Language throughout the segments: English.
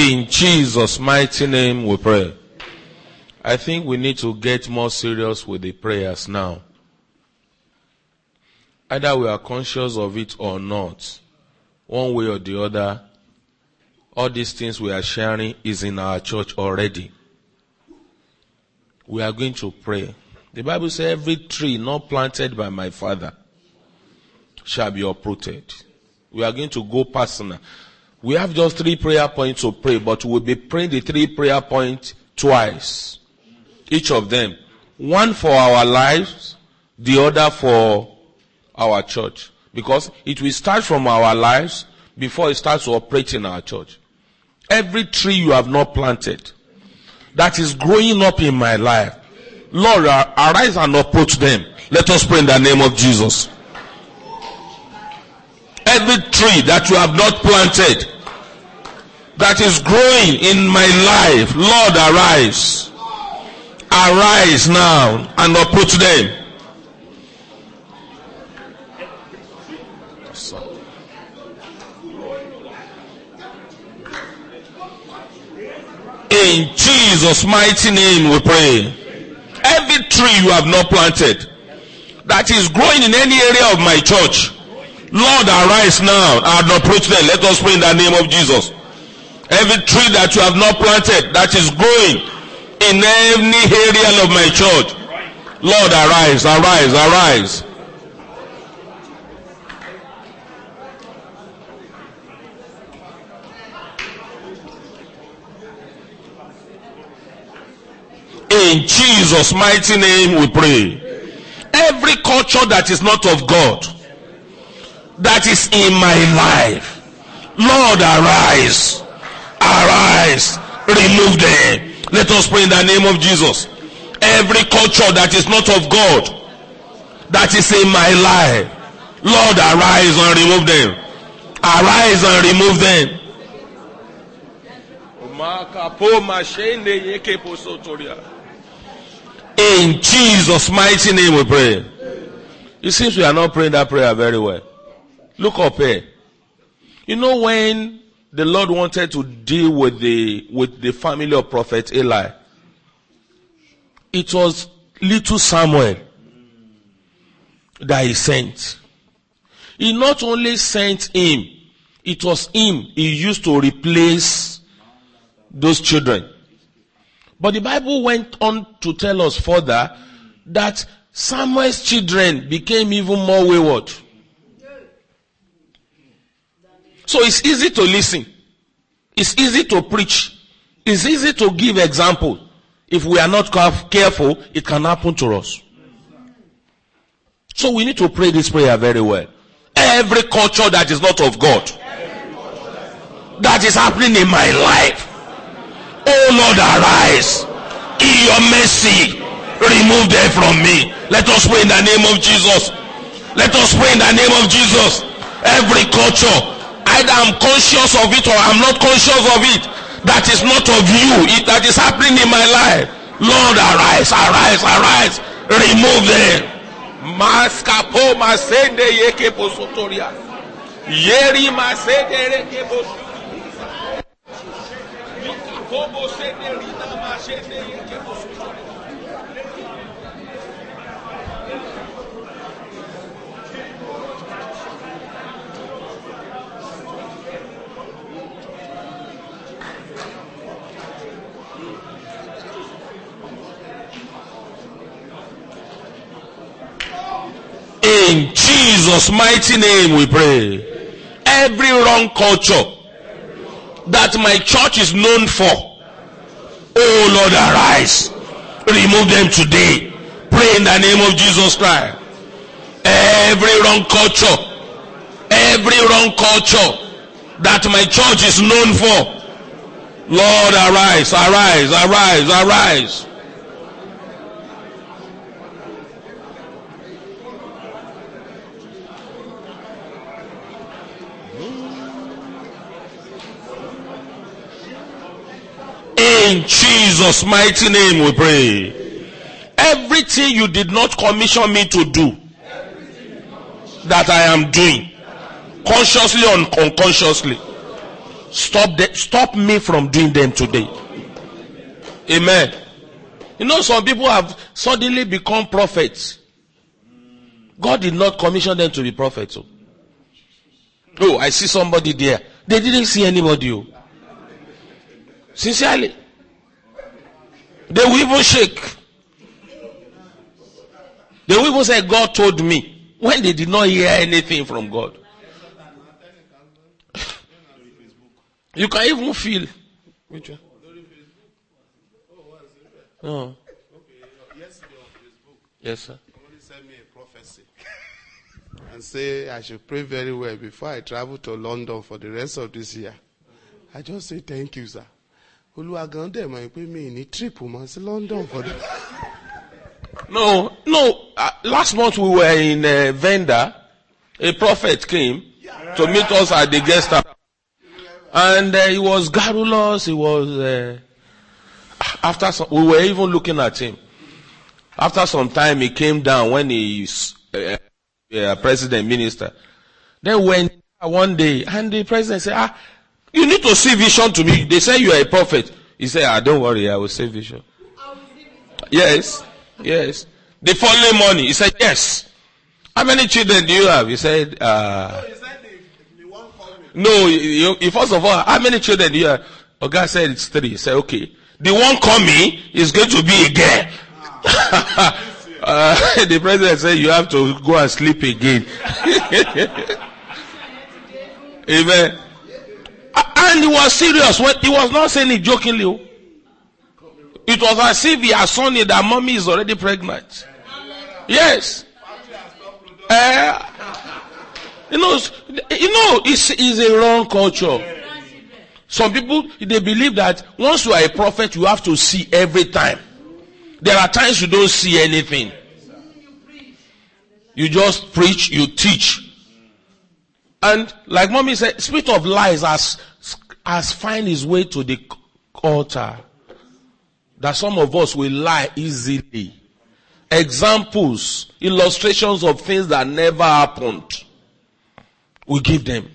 In Jesus' mighty name we pray. I think we need to get more serious with the prayers now. Either we are conscious of it or not, one way or the other, all these things we are sharing is in our church already. We are going to pray. The Bible says every tree not planted by my father shall be uprooted. We are going to go personal. We have just three prayer points to pray, but we'll be praying the three prayer points twice. Each of them. One for our lives, the other for our church. Because it will start from our lives before it starts to operate in our church. Every tree you have not planted that is growing up in my life, Lord, arise and uproot them. Let us pray in the name of Jesus. Every tree that you have not planted that is growing in my life, Lord, arise. Arise now and uproot them. In Jesus' mighty name we pray. Every tree you have not planted that is growing in any area of my church, Lord, arise now and approach them. Let us pray in the name of Jesus. Every tree that you have not planted that is growing in any area of my church, Lord, arise, arise, arise. In Jesus' mighty name we pray. Every culture that is not of God, that is in my life, Lord arise, arise, remove them. Let us pray in the name of Jesus. Every culture that is not of God, that is in my life, Lord arise and remove them. Arise and remove them. In Jesus' mighty name we pray. It seems we are not praying that prayer very well. Look up here. You know when the Lord wanted to deal with the, with the family of prophet Eli, it was little Samuel that he sent. He not only sent him, it was him he used to replace those children. But the Bible went on to tell us further that Samuel's children became even more wayward. So it's easy to listen. It's easy to preach. It's easy to give example. If we are not careful, it can happen to us. So we need to pray this prayer very well. Every culture that is not of God, that is happening in my life, Oh Lord, arise. In your mercy, remove them from me. Let us pray in the name of Jesus. Let us pray in the name of Jesus. Every culture, either I'm conscious of it or I'm not conscious of it, that is not of you, it, that is happening in my life. Lord, arise, arise, arise. Remove them. Maskapo masende yeke posotoria. Yeri masende reke posotoria. In Jesus' mighty name we pray. Every wrong culture that my church is known for. Oh Lord, arise. Remove them today. Pray in the name of Jesus Christ. Every wrong culture, every wrong culture that my church is known for. Lord, arise, arise, arise, arise. In Jesus' mighty name we pray. Everything you did not commission me to do, that I am doing, consciously or unconsciously, Stop them, stop me from doing them today. Amen. You know, some people have suddenly become prophets. God did not commission them to be prophets. Oh, oh I see somebody there. They didn't see anybody. Oh. Sincerely. They will even shake. They will even say, God told me. When they did not hear anything from God. you can even feel. Which one? Oh. Yes, sir. Somebody sent me a prophecy and say I should pray very well before I travel to London for the rest of this year. I just say thank you, sir. Olúwa gan dẹ̀ mọ̀ pé mi ní trip mọ́ sí London for the. No, no. Uh, last month we were in uh, Venda. A prophet came to meet us at the guest house. And uh, he was garrulous. He was, uh, after some, we were even looking at him. After some time, he came down when he's uh, uh, president minister. Then went one day, and the president said, "Ah, you need to see vision to me." They say you are a prophet. He said, "Ah, don't worry, I will see vision." Yes, yes. The following morning, he said, "Yes." How many children do you have? He said, uh, "No." You, you, first of all, how many children do you have? Oga said it's three. He said, "Okay." The one coming is going to be a girl. uh, the president said you have to go and sleep again. Amen. And he was serious. When he was not saying it jokingly. oh. It was as if he shown it that mommy is already pregnant. Yes. Uh, you know, you know, it's, it's a wrong culture. Some people, they believe that once you are a prophet, you have to see every time. There are times you don't see anything. You just preach, you teach. And like mommy said, spirit of lies has, has find his way to the altar. That some of us will lie easily. Examples, illustrations of things that never happened. We give them.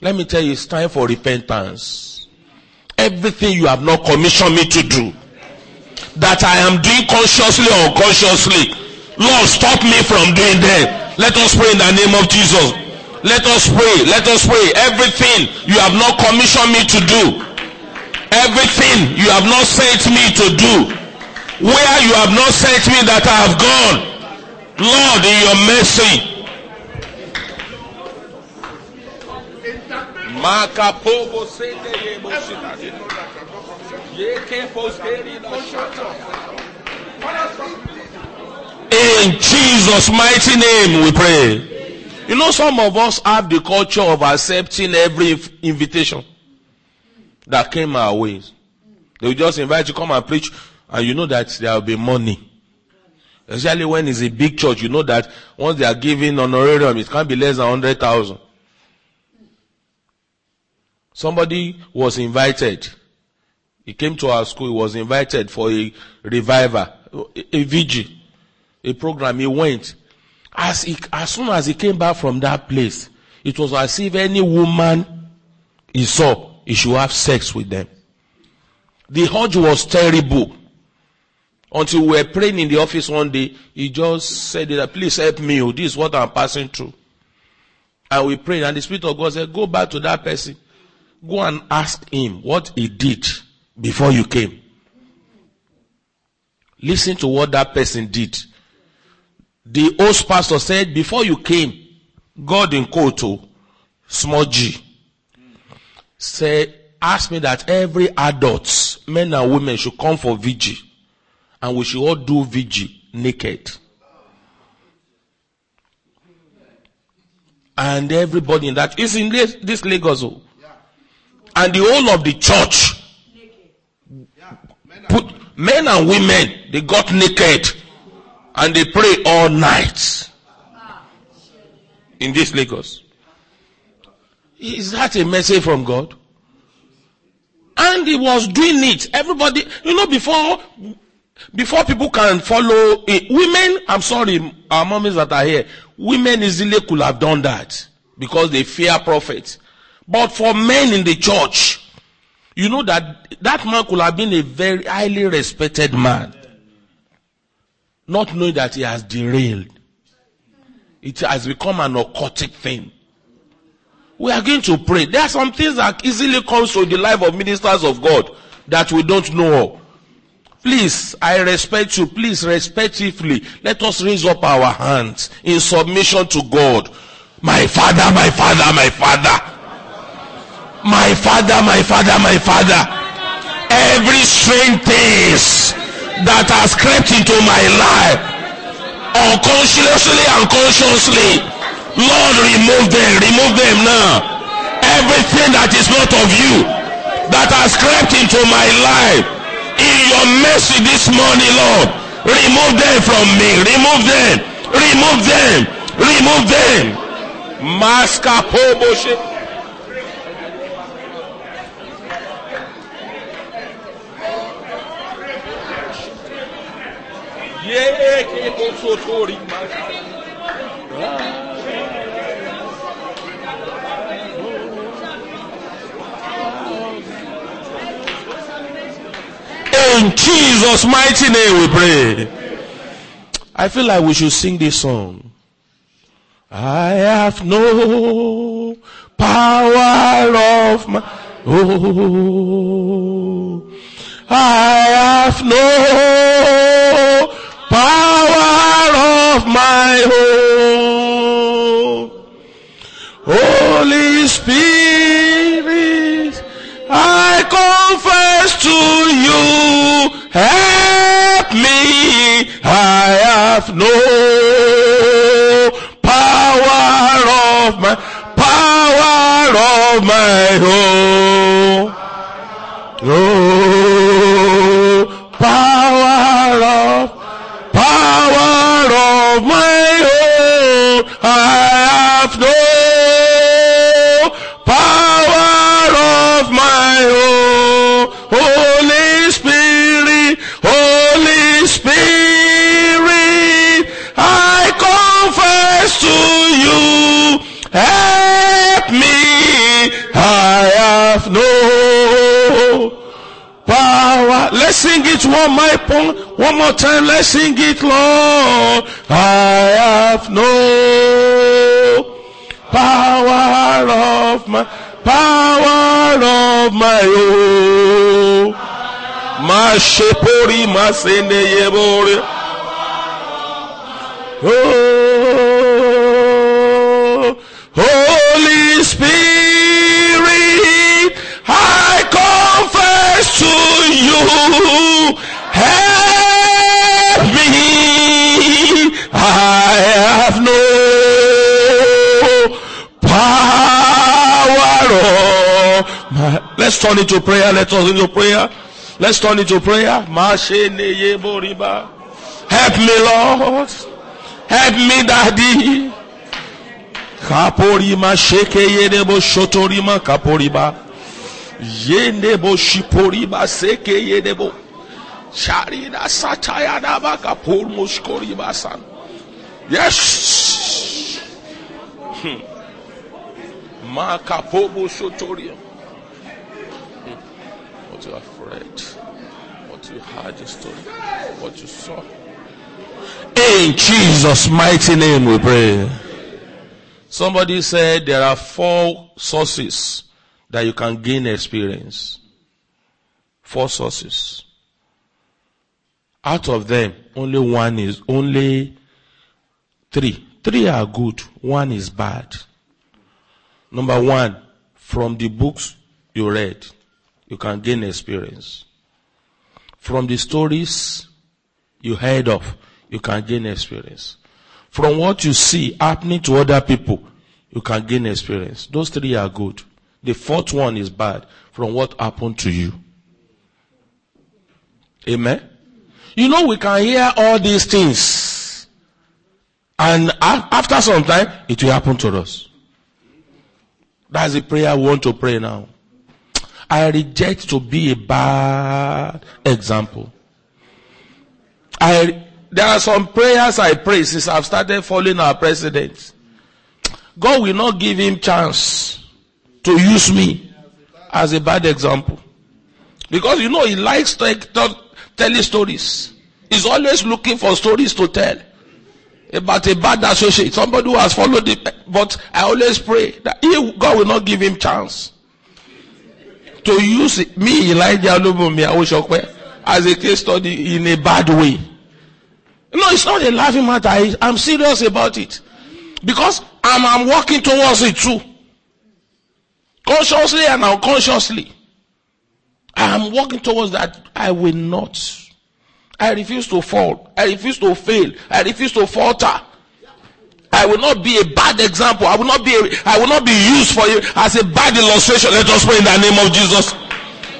Let me tell you, it's time for repentance. Everything you have not commissioned me to do, that I am doing consciously or unconsciously, Lord, stop me from doing them. Let us pray in the name of Jesus. Let us pray. Let us pray. Everything you have not commissioned me to do, everything you have not sent me to do, where you have not sent me that I have gone, Lord, in your mercy, Makapobo sende yebo shitade. Yeke posteri na In Jesus' mighty name we pray. You know, some of us have the culture of accepting every invitation that came our ways. They will just invite you come and preach, and you know that there will be money. Especially when it's a big church, you know that once they are giving honorarium, it can't be less than hundred thousand. Somebody was invited. He came to our school. He was invited for a revival, a, a a program. He went. As he, as soon as he came back from that place, it was as if any woman he saw, he should have sex with them. The urge was terrible. Until we were praying in the office one day, he just said please help me. oh, This is what I'm passing through. And we prayed, and the Spirit of God said, go back to that person. Go and ask him what he did before you came. Listen to what that person did. The host pastor said, before you came, God in Koto, oh, small g, said, ask me that every adult, men and women should come for vigil. And we should all do vigil naked. And everybody in that is in this, this Lagos. oh. And the whole of the church put men and women, they got naked and they pray all night in this Lagos. Is that a message from God? And he was doing it. Everybody, you know, before, before people can follow it, women, I'm sorry, our mommies that are here, women easily could have done that because they fear prophets. But for men in the church, you know that that man could have been a very highly respected man. Not knowing that he has derailed. It has become an occultic thing. We are going to pray. There are some things that easily comes to the life of ministers of God that we don't know. Please, I respect you. Please, respectfully, let us raise up our hands in submission to God. My father, my father, my father. My father, my father, my father. Every strange things that has crept into my life, unconsciously, unconsciously, Lord, remove them, remove them now. Everything that is not of you, that has crept into my life, in your mercy this morning, Lord, remove them from me, remove them, remove them, remove them. In Jesus' mighty name we pray. I feel like we should sing this song. I have no power of my own. I have no power my own. Holy Spirit, I confess to you, help me. I have no power of my power of my own. Oh, it one more, one more time. Let's sing it, Lord. I have no power of my power of my own. Mashepori masende yebore. Oh, Let's turn it to prayer. Let's turn it to prayer. Let's turn it to prayer. Help me, Lord. Help me, Daddy. Kaporima sheke yedebo shotorima kaporiba. Yendebo shiporiba seke yedebo. Sharida satayadaba kapor moshkoriba san. Yes. Hmm. Makapobo shotoria. What you have read, what you heard the story, what you saw. In Jesus' mighty name we pray. Somebody said there are four sources that you can gain experience. Four sources. Out of them, only one is, only three. Three are good, one is bad. Number one, from the books you read, you can gain experience. From the stories you heard of, you can gain experience. From what you see happening to other people, you can gain experience. Those three are good. The fourth one is bad from what happened to you. Amen. You know, we can hear all these things. And after some time, it will happen to us. That's the prayer we want to pray now. I reject to be a bad example. I, there are some prayers I pray since I've started following our president. God will not give him chance to use me as a bad example. Because you know he likes to, to, telling stories. He's always looking for stories to tell about a bad associate, somebody who has followed it. But I always pray that he, God will not give him chance to use me, Elijah Olubunmi as a case study in a bad way. No, it's not a laughing matter. I, I'm serious about it. Because I'm, I'm working towards it too. Consciously and unconsciously. I am working towards that. I will not. I refuse to fall. I refuse to fail. I refuse to falter. I will not be a bad example. I will not be, a, I will not be used for you as a bad illustration. Let us pray in the name of Jesus.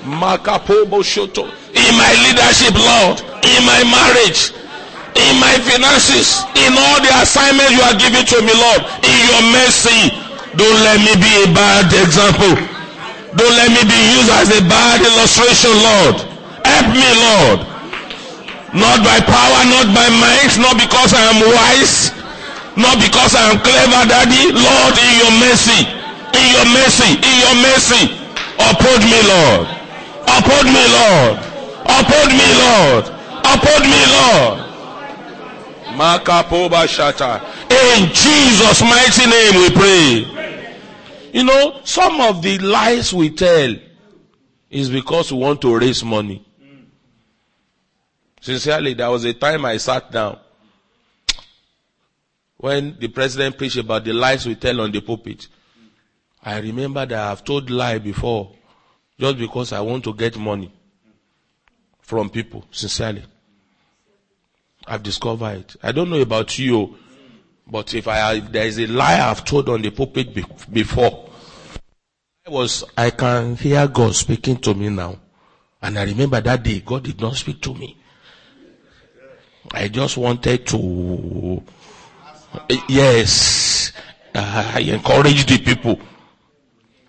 In my leadership, Lord, in my marriage, in my finances, in all the assignments you are giving to me, Lord, in your mercy, don't let me be a bad example. Don't let me be used as a bad illustration, Lord. Help me, Lord. Not by power, not by might, not because I am wise, not because I am clever, Daddy. Lord, in your mercy, in your mercy, in your mercy, uphold me, Lord. Uphold me, Lord. Uphold me, Lord. Uphold me, Lord. Makapoba Shata. In Jesus' mighty name we pray. You know, some of the lies we tell is because we want to raise money. Sincerely, there was a time I sat down when the president preached about the lies we tell on the pulpit. I remember that I've told lie before just because I want to get money from people, sincerely. I've discovered it. I don't know about you, but if I if there is a lie I've told on the pulpit be, before, I was I can hear God speaking to me now, and I remember that day God did not speak to me. I just wanted to, yes, ah, I encouraged the people,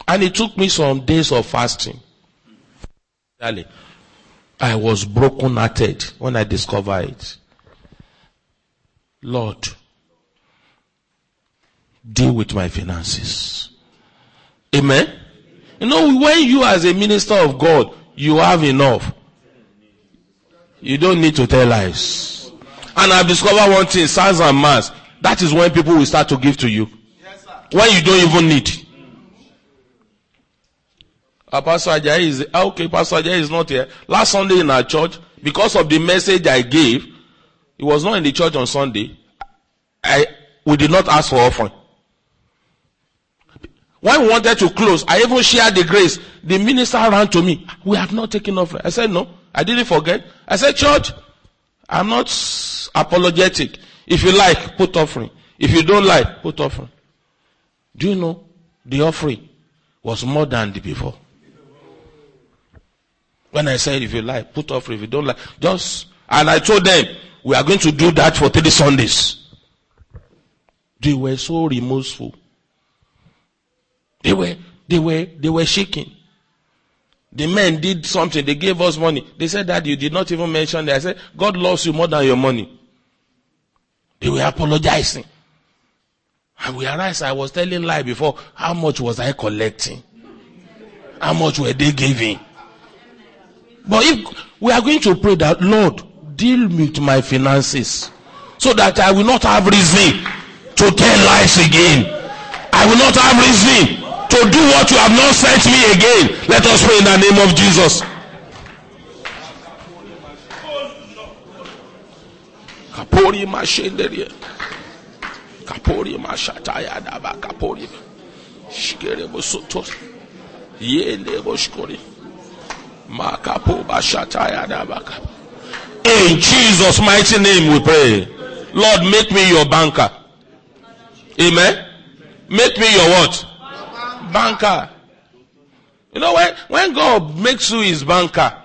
and it took me some days of fasting. I was broken hearted when I discovered it. Lord, deal with my finances. Amen. You know, when you as a minister of God, you have enough. You don't need to tell lies. And I've discovered one thing, signs and mass. That is when people will start to give to you. when you don't even need. Uh, Pastor Ajayi is, ah, okay, Pastor Ajayi is not here. Last Sunday in our church, because of the message I gave, he was not in the church on Sunday. I, we did not ask for offering. When we wanted to close, I even shared the grace. The minister ran to me. We have not taken offering. I said, no, I didn't forget. I said, church, I'm not apologetic. If you like, put offering. If you don't like, put offering. Do you know the offering was more than the before? When I said, if you like, put offering. If you don't like, just, and I told them, we are going to do that for three Sundays. They were so remorseful. They were, they were, they were shaking. The men did something. They gave us money. They said that you did not even mention that. I said, God loves you more than your money. They were apologizing. And we realized I was telling lie before. How much was I collecting? How much were they giving? But if we are going to pray that, Lord, deal with my finances so that I will not have reason to tell lies again. I will not have reason to do what you have not sent me again. Let us pray in the name of Jesus. Kapori mashenderie. Kapori mashataya daba kapori. Shikere bosoto. Yende boshkori. Makapo bashataya daba In Jesus' mighty name we pray. Lord, make me your banker. Amen. Make me your what? Banker. You know when when God makes you his banker,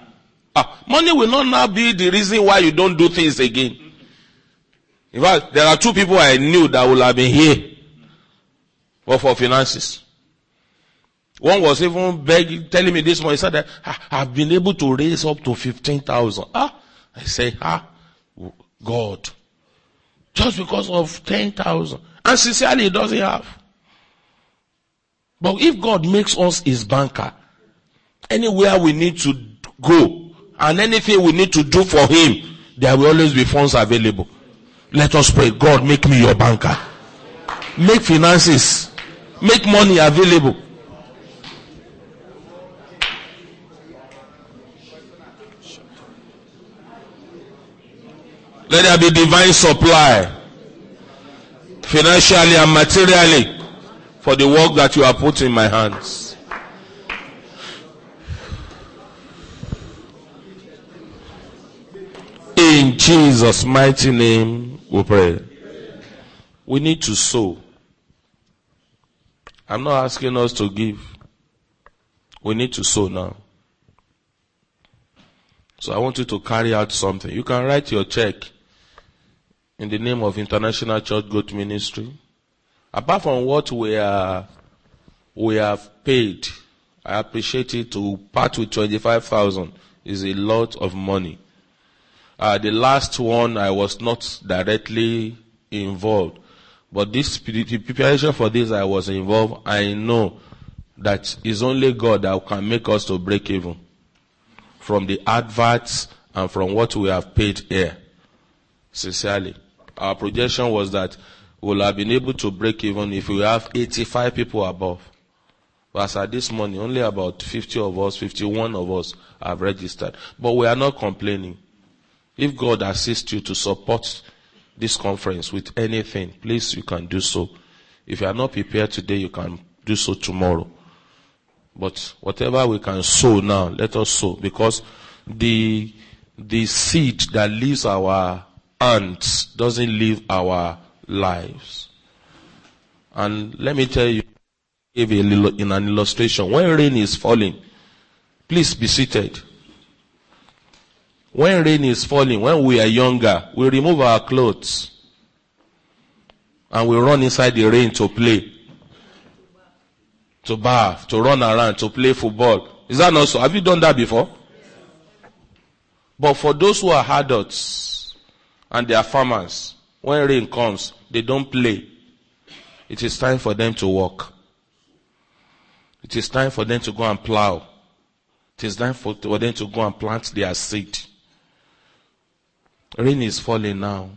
ah, money will not now be the reason why you don't do things again. In fact, there are two people I knew that will have been here but for finances. One was even begging, telling me this morning, he said that I've been able to raise up to 15,000. Ah, I say, ah, God. Just because of 10,000. And sincerely, he doesn't have. But if God makes us his banker, anywhere we need to go and anything we need to do for him, there will always be funds available. Let us pray. God, make me your banker. Make finances. Make money available. Let there be divine supply, financially and materially, for the work that you have put in my hands. In Jesus' mighty name, we pray. We need to sow. I'm not asking us to give. We need to sow now. So I want you to carry out something. You can write your check in the name of International Church Growth Ministry. Apart from what we are, we have paid, I appreciate it to part with 25,000 is a lot of money. Uh, the last one I was not directly involved, but this preparation for this I was involved. I know that it's only God that can make us to break even from the adverts and from what we have paid here. Sincerely our projection was that we'll have been able to break even if we have 85 people above. But as at this morning, only about 50 of us, 51 of us have registered. But we are not complaining. If God assists you to support this conference with anything, please you can do so. If you are not prepared today, you can do so tomorrow. But whatever we can sow now, let us sow because the, the seed that leaves our ants doesn't live our lives. And let me tell you, give a little, in an illustration. When rain is falling, please be seated. When rain is falling, when we are younger, we remove our clothes and we run inside the rain to play, to bath, to run around, to play football. Is that not so? Have you done that before? But for those who are adults, and they are farmers. When rain comes, they don't play. It is time for them to work. It is time for them to go and plow. It is time for, for them to go and plant their seed. Rain is falling now.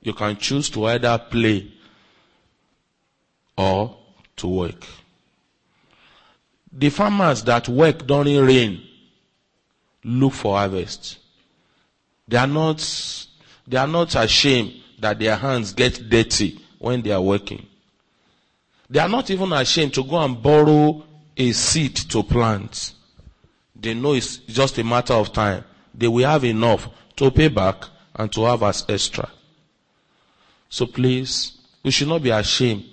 You can choose to either play or to work. The farmers that work during rain look for harvest. They are not they are not ashamed that their hands get dirty when they are working. They are not even ashamed to go and borrow a seed to plant. They know it's just a matter of time. They will have enough to pay back and to have as extra. So please, we should not be ashamed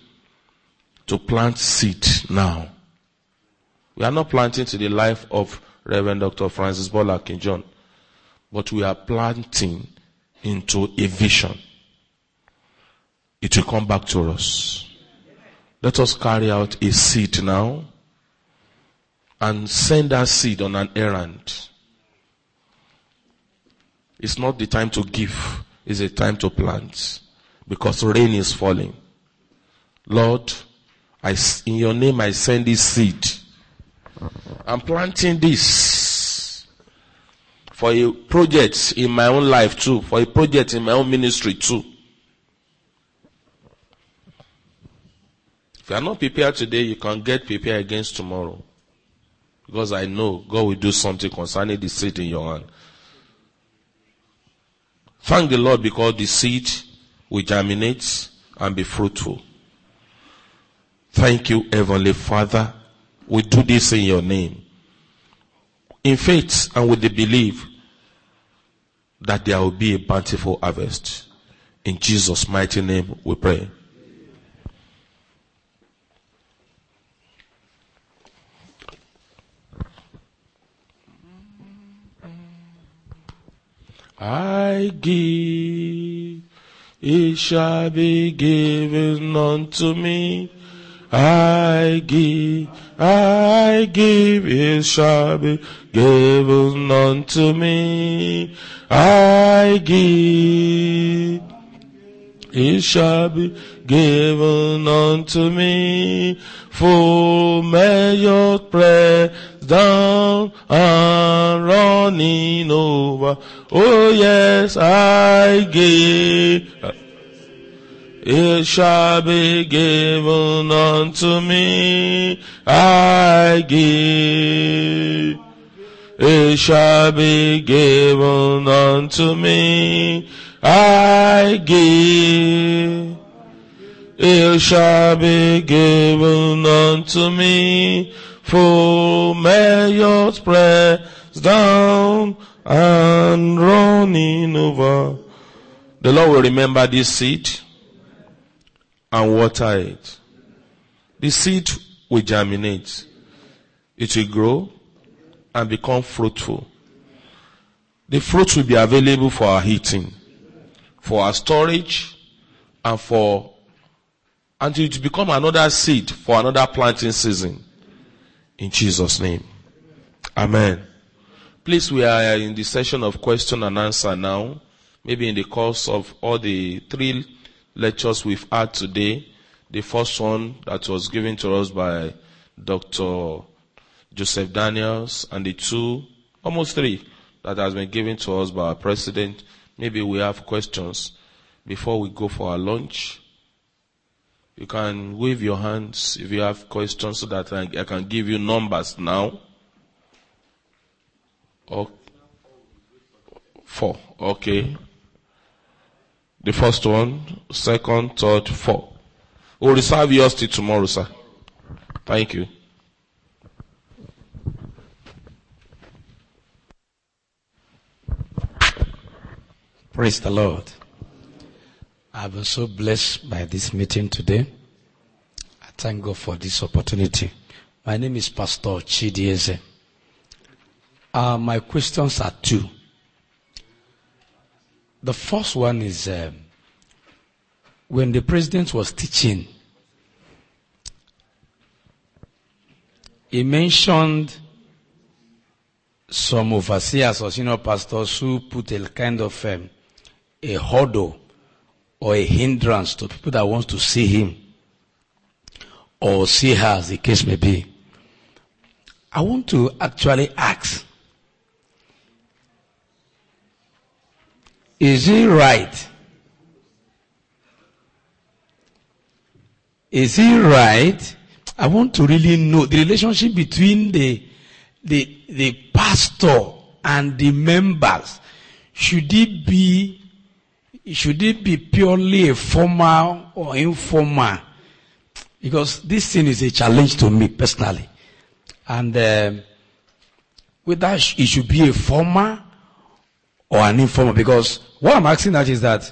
to plant seed now. We are not planting to the life of Reverend Dr. Francis Bola King John, but we are planting into a vision, it will come back to us. Let us carry out a seed now and send that seed on an errand. It's not the time to give, it's a time to plant because rain is falling. Lord, I, in your name I send this seed. I'm planting this for a project in my own life too, for a project in my own ministry too. If you are not prepared today, you can get prepared against tomorrow. Because I know God will do something concerning the seed in your hand. Thank the Lord because the seed will germinate and be fruitful. Thank you, Heavenly Father. We do this in your name in faith and with the belief that there will be a bountiful harvest. In Jesus' mighty name we pray. I give, it shall be given unto me. I give, I give, it shall be given unto me. I give, it shall be given unto me. Full measure pressed down and running over. Oh yes, I give. It shall be given unto me. I give. It shall be given unto me. I give. It shall be given unto me. Full measures pressed down and running over. The Lord will remember this seed and water it. The seed will germinate. It will grow and become fruitful. The fruit will be available for our eating, for our storage, and for until it become another seed for another planting season. In Jesus' name. Amen. Please, we are in the session of question and answer now. Maybe in the course of all the three lectures we've had today, the first one that was given to us by Dr. Joseph Daniels, and the two, almost three, that has been given to us by our president. Maybe we have questions before we go for our lunch. You can wave your hands if you have questions so that I, can give you numbers now. Four. Okay. The first one, second, third, four. We'll reserve yours till tomorrow, sir. Thank you. Praise the Lord. I've been so blessed by this meeting today. I thank God for this opportunity. My name is Pastor Chidieze. Uh, my questions are two. The first one is um, when the president was teaching, he mentioned some overseers or senior pastors who put a kind of um, a hurdle or a hindrance to people that want to see him or see her as the case may be. I want to actually ask, is it right? Is it right? I want to really know the relationship between the, the, the pastor and the members. Should it be should it be purely a formal or informal? Because this thing is a challenge to me personally. And uh, whether it should be a formal or an informal. Because what I'm asking that is that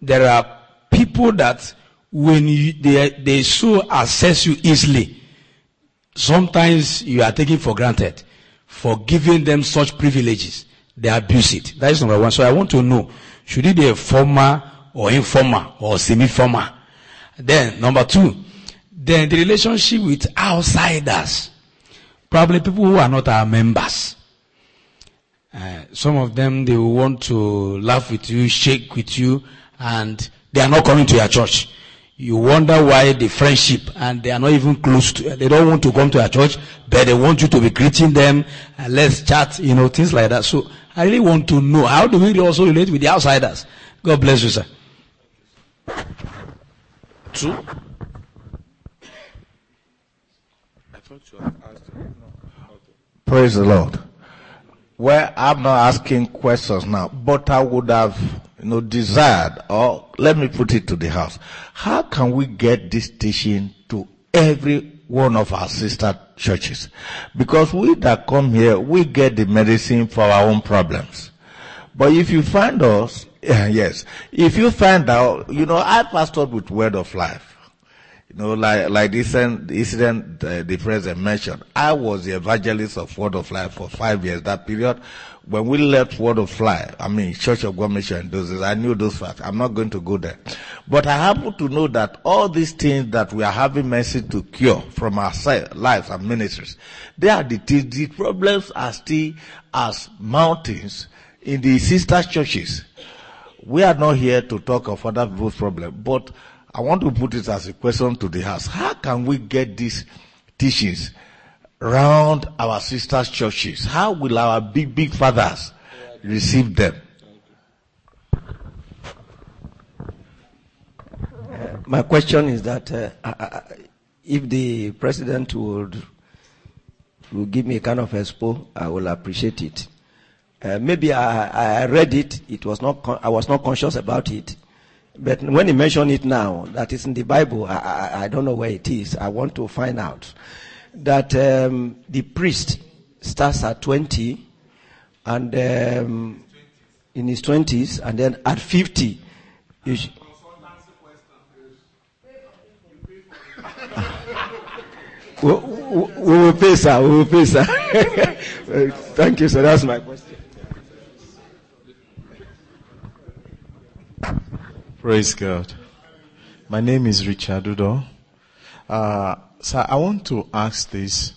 there are people that when you, they, they so access you easily, sometimes you are taken for granted for giving them such privileges. They abuse it. That is number one. So I want to know should it be a formal or informal or semi-formal? Then, number two, then the relationship with outsiders. Probably people who are not our members. Uh, some of them, they want to laugh with you, shake with you, and they are not coming to your church. You wonder why the friendship, and they are not even close to, they don't want to come to your church, but they want you to be greeting them, and let's chat, you know, things like that. So, I really want to know how do we also relate with the outsiders? God bless you, sir. Two. I thought you asked. Praise the Lord. Well, I'm not asking questions now, but I would have, you know, desired, or let me put it to the house. How can we get this teaching to every one of our sister churches. Because we that come here, we get the medicine for our own problems. But if you find us, yes, if you find out, you know, I pastored with Word of Life. You know, like, like this incident uh, the president mentioned. I was the evangelist of Word of Life for five years, that period. When we left Word of Life, I mean, Church of God Mission and those I knew those facts. I'm not going to go there. But I happen to know that all these things that we are having mercy to cure from our lives and ministries, they are the things, the problems are still as mountains in the sister churches We are not here to talk of other people's problems, but I want to put it as a question to the house. How can we get these teachings round our sisters' churches? How will our big, big fathers receive them? My question is that uh, I- if the president would, would give me a kind of expo, I will appreciate it. Uh, maybe I, I read it. It was not. Con- I was not conscious about it. But when he mentioned it now, that is in the Bible. I, I, I don't know where it is. I want to find out that um, the priest starts at twenty, and um, in his twenties, and then at fifty, you sh- we, we, we will pay, sir. We will pay, sir. Thank you, sir. That's my question. Praise God. My name is Richard Udo. Uh, sir, I want to ask this.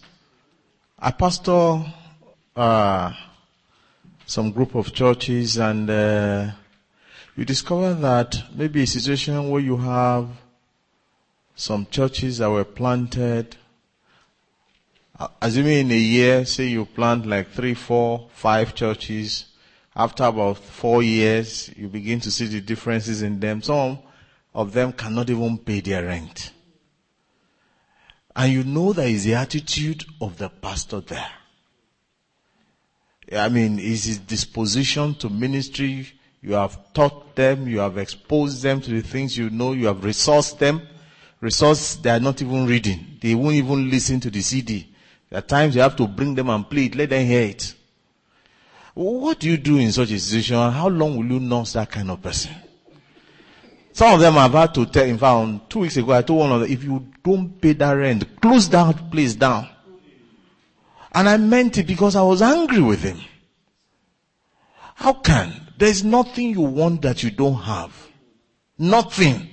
I pastor uh, some group of churches, and uh, you discover that maybe a situation where you have some churches that were planted. uh, Assuming in a year, say you plant like three, four, five churches. After about four years, you begin to see the differences in them. Some of them cannot even pay their rent. And you know that is the attitude of the pastor there. I mean, is his disposition to ministry. You have taught them, you have exposed them to the things you know, you have resourced them. Resource, they are not even reading. They won't even listen to the CD. At times you have to bring them and play it, let them hear it. What do you do in such a situation? How long will you nurse that kind of person? Some of them have had to tell, in fact, two weeks ago, I told one of them, if you don't pay that rent, close that place down. And I meant it because I was angry with him. How can? There's nothing you want that you don't have. Nothing.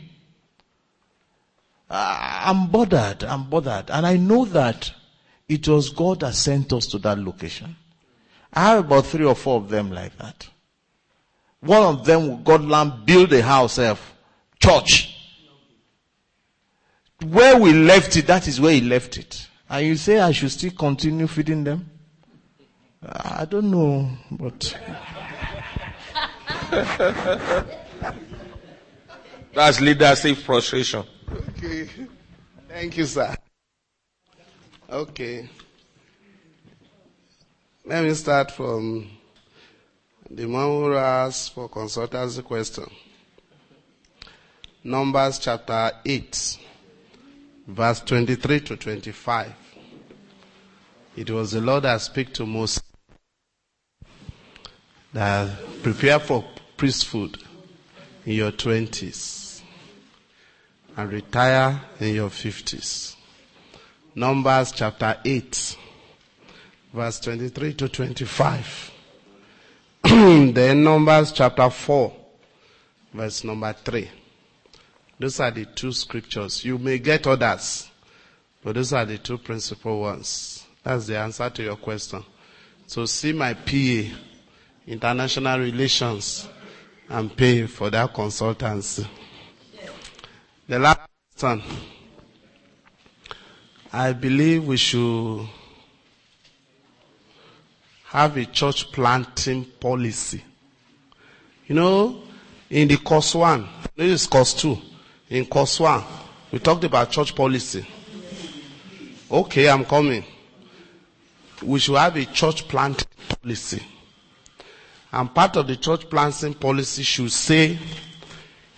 I'm bothered. I'm bothered. And I know that it was God that sent us to that location. I have about three or four of them like that. One of them, God land build a house, eh, church. Where we left it, that is where he left it. And you say I should still continue feeding them? I don't know, but That's leadership frustration. Okay. Thank you, sir. Okay. Let me start from the one who asked for consultancy question. Numbers chapter 8, verse 23 to 25. It was the Lord that spoke to Moses that prepare for priesthood in your 20s and retire in your 50s. Numbers chapter 8, verse 23 to 25. then Numbers chapter 4, verse number 3. Those are the two scriptures. You may get others, but those are the two principal ones. That's the answer to your question. So see my PA, International Relations, and pay for that consultancy. The last one. I believe we should have a church planting policy. You know, in the course one, this is course two. In course one, we talked about church policy. Okay, I'm coming. We should have a church planting policy. And part of the church planting policy should say,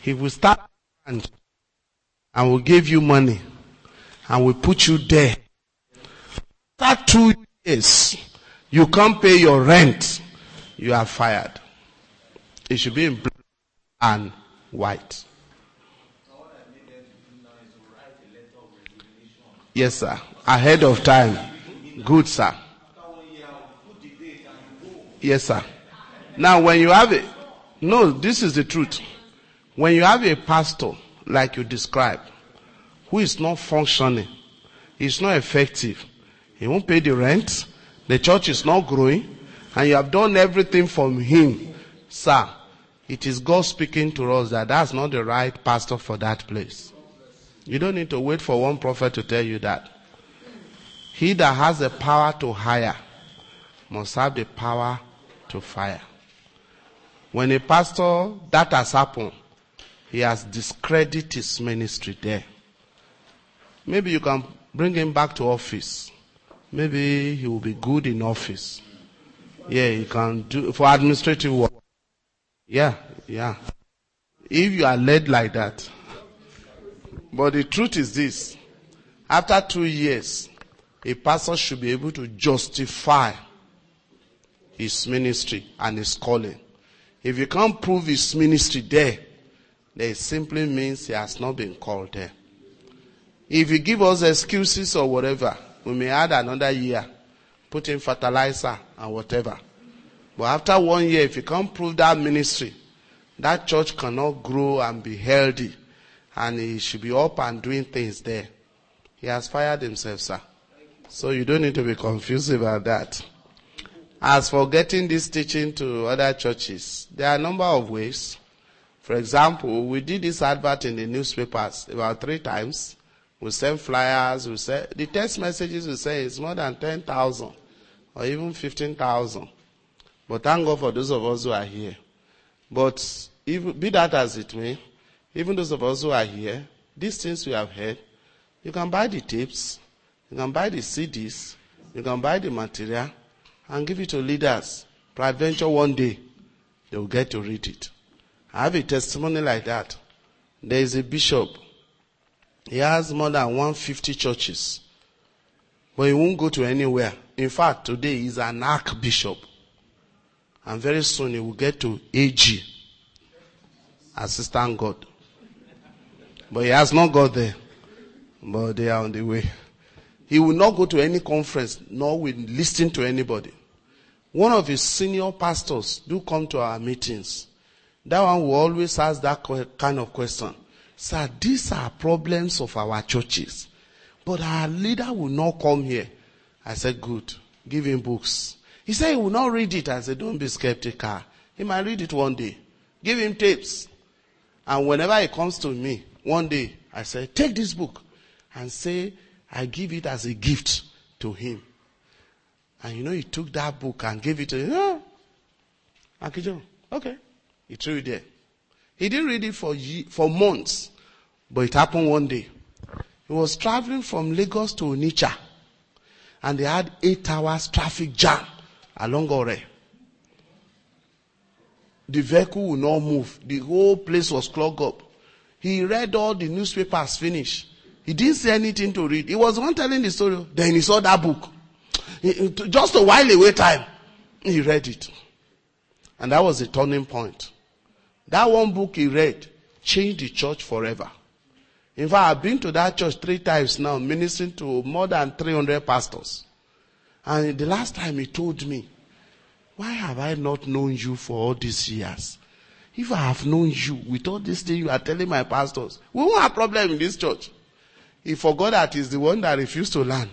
if we start and we'll give you money and we put you there. After two years, you can't pay your rent, you are fired. It should be in black and white. Yes, sir. Ahead of time. Good, sir. Yes, sir. Now, when you have it, no, this is the truth. When you have a pastor, like you describe, who is not functioning, he's not effective, he won't pay the rent, the church is not growing, and you have done everything from him, sir, it is God speaking to us that that's not the right pastor for that place. You don't need to wait for one prophet to tell you that. He that has the power to hire must have the power to fire. When a pastor, that has happened, he has discredited his ministry there. Maybe you can bring him back to office. Maybe he will be good in office. Yeah, he can do for administrative work. Yeah, yeah. If you are led like that. But the truth is this. After two years, a pastor should be able to justify his ministry and his calling. If you can't prove his ministry there, then it simply means he has not been called there. If you give us excuses or whatever, we may add another year, put in fertilizer and whatever. But after one year, if you can't prove that ministry, that church cannot grow and be healthy, and he should be up and doing things there. He has fired himself, sir. So you don't need to be confused about that. As for getting this teaching to other churches, there are a number of ways. For example, we did this advert in the newspapers about three times. We send flyers, we say, the text messages we say is more than 10,000 or even 15,000. But thank God for those of us who are here. But be that as it may, even those of us who are here, these things we have heard, you can buy the tapes, you can buy the CDs, you can buy the material, and give it to leaders. Peradventure one day, they will get to read it. I have a testimony like that. There is a bishop. He has more than 150 churches. But he won't go to anywhere. In fact, today he's an archbishop. And very soon he will get to AG. Assistant God. But he has not got there. But they are on the way. He will not go to any conference, nor will listen to anybody. One of his senior pastors do come to our meetings. That one will always ask that kind of question. Sir, these are problems of our churches. But our leader will not come here. I said, good. Give him books. He said he will not read it. I said, don't be skeptical. He might read it one day. Give him tapes. And whenever he comes to me, one day, I said, take this book and say, I give it as a gift to him. And you know, he took that book and gave it to him. Oh, Akijo, okay. He threw it there. He didn't read it for, for months, but it happened one day. He was traveling from Lagos to Onitsha, and they had eight hours traffic jam along Ore. The vehicle would not move. The whole place was clogged up. He read all the newspapers finish. He didn't see anything to read. He was one telling the story. Then he saw that book. Just a while away time, he read it. And that was the turning point. That one book he read changed the church forever. In fact, I've been to that church three times now, ministering to more than 300 pastors. And the last time he told me, why have I not known you for all these years? If I have known you with all these things you are telling my pastors, we won't have problem in this church. He forgot that he's the one that refused to learn.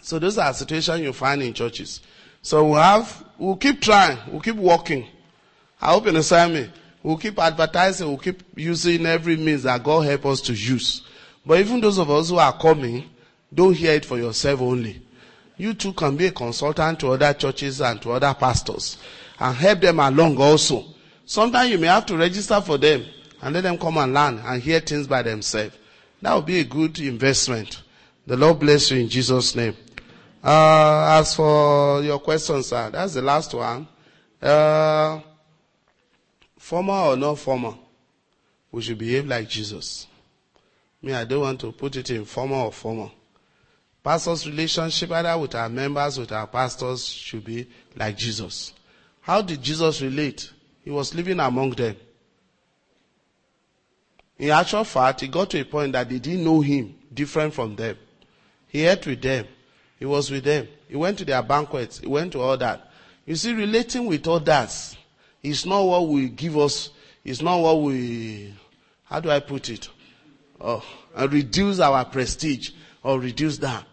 So those are situations you find in churches. So we'll have, we'll keep trying, we'll keep working. I hope you understand me. We'll keep advertising, we'll keep using every means that God help us to use. But even those of us who are coming, don't hear it for yourself only. You too can be a consultant to other churches and to other pastors and help them along also. Sometimes you may have to register for them and let them come and learn and hear things by themselves. That would be a good investment. The Lord bless you in Jesus' name. Uh, as for your question, sir, that's the last one. Uh, formal or not formal, we should behave like Jesus. Me, I don't want to put it in formal or formal. Pastors' relationship, either with our members, with our pastors, should be like Jesus. How did Jesus relate? He was living among them. In actual fact, he got to a point that they didn't know him different from them. He ate with them. He was with them. He went to their banquets. He went to all that. You see, relating with others is not what will give us, it's not what we, how do I put it? Oh, and reduce our prestige or reduce that.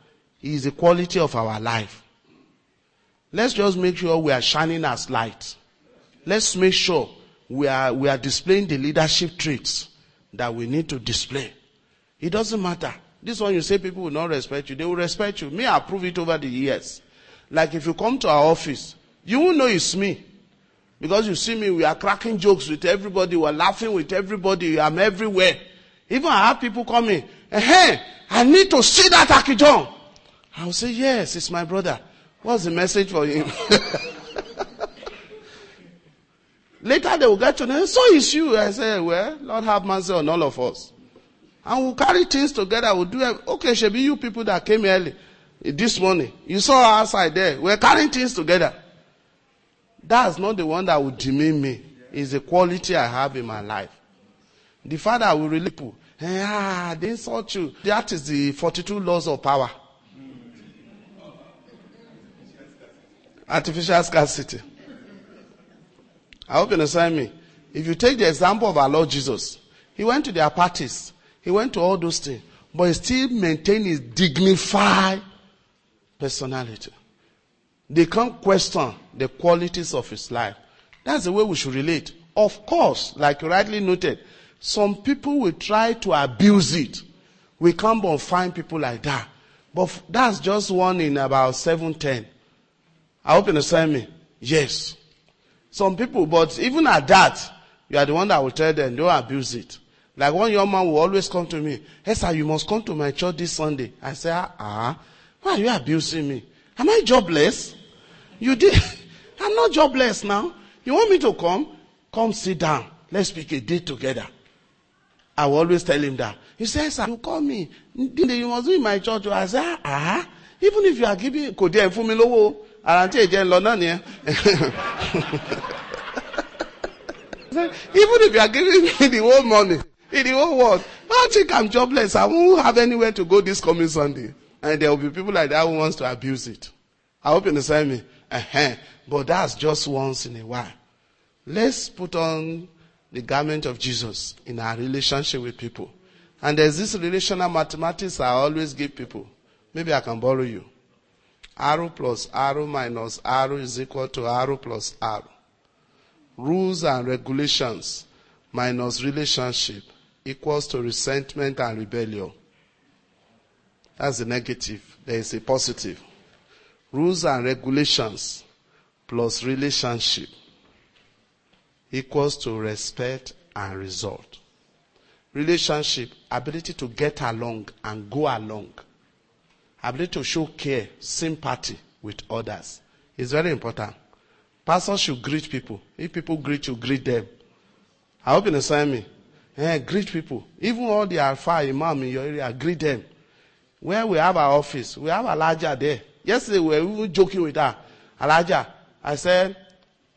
It is the quality of our life. Let's just make sure we are shining as light. let's make sure we are, we are displaying the leadership traits that we need to display. It doesn't matter. This one you say people will not respect you. They will respect you. Me, I prove it over the years. Like if you come to our office, you won't know it's me. Because you see me, we are cracking jokes with everybody. We're laughing with everybody. I'm everywhere. Even I have people coming. Hey, I need to see that Akijon. I'll say, yes, it's my brother. What's the message for him? Later they will get to know, so is you. I say, well, Lord have mercy on all of us. And we'll carry things together. We'll do, ev- okay, be you people that came early eh, this morning. You saw outside there. We're carrying things together. That's not the one that will demean me. It's the quality I have in my life. The father will really put, eh, ah, they insult you. That is the 42 laws of power. Artificial scarcity. I hope you understand me. If you take the example of our Lord Jesus, he went to their parties, he went to all those things, but he still maintained his dignified personality. They can't question the qualities of his life. That's the way we should relate. Of course, like you rightly noted, some people will try to abuse it. We can't but find people like that. But that's just one in about seven, ten. I hope you understand me. Yes. Some people, but even at that, you are the one that will tell them, don't abuse it. Like one young man will always come to me, hey sir, you must come to my church this Sunday. I say, ah, why are you abusing me? Am I jobless? You did, I'm not jobless now. You want me to come? Come sit down. Let's speak a day together. I will always tell him that. He says, sir, you call me. You must be in my church. I say, ah, even if you are giving, kò díẹ̀ fún mi lówó, àrántí èjẹ́ ń lọ. Even if you are giving me the whole money, in the whole world, I think I'm jobless. I won't have anywhere to go this coming Sunday. And there will be people like that who wants to abuse it. I hope you understand me. uh But that's just once in a while. Let's put on the garment of Jesus in our relationship with people. And there's this relational mathematics I always give people. Maybe I can borrow you. R plus R minus R is equal to R plus R. Rules and regulations minus relationship equals to resentment and rebellion. That's the negative. There is a positive. Rules and regulations plus relationship equals to respect and result. Relationship, ability to get along and go along. Ability to show care, sympathy with others is very important. Pastors should greet people. If people greet you, greet them. I hope you understand me. Eh, greet people. Even all the Alpha Imam in your area, greet them. Where we have our office, we have Alhaja there. Yesterday we were joking with her. Alhaja, I said,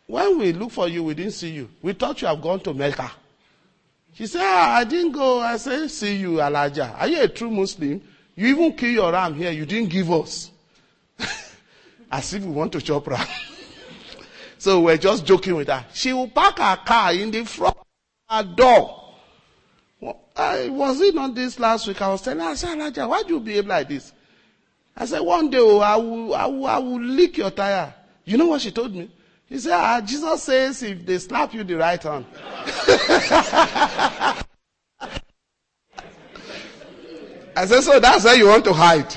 when we look for you, we didn't see you. We thought you have gone to Mecca. She said, ah, I didn't go. I said, see you, Alhaja. Are you a true Muslim? You even kill your ram here. You didn't give us. As if we want to chop ram. so we're just joking with her. She will park her car in the front door. Well, I, was it not this last week? I was telling her, I said, why do you behave like this? I said, one day oh, I, will, I, will, I will lick your tire. You know what she told me? He said, ah, Jesus says if they slap you the right hand. I said, so that's why you want to hide.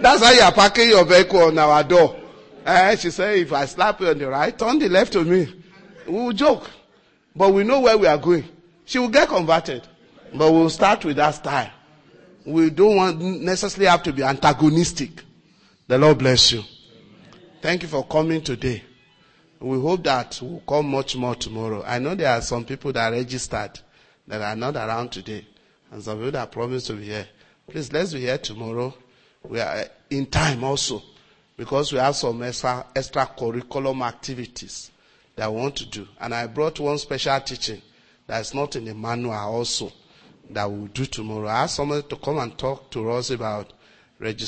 That's why you are parking your vehicle on our door. And she said, if I slap you on the right, turn the left to me. We will joke. But we know where we are going. She will get converted. But we'll start with that style. We don't want necessarily have to be antagonistic. The Lord bless you. Thank you for coming today. We hope that we'll come much more tomorrow. I know there are some people that are registered that are not around today. And some people that promised to be here. Please, let's be here tomorrow. We are in time also. Because we have some extra, extra curriculum activities that we want to do. And I brought one special teaching that's not in the manual also that we'll do tomorrow. I asked somebody to come and talk to us about registration.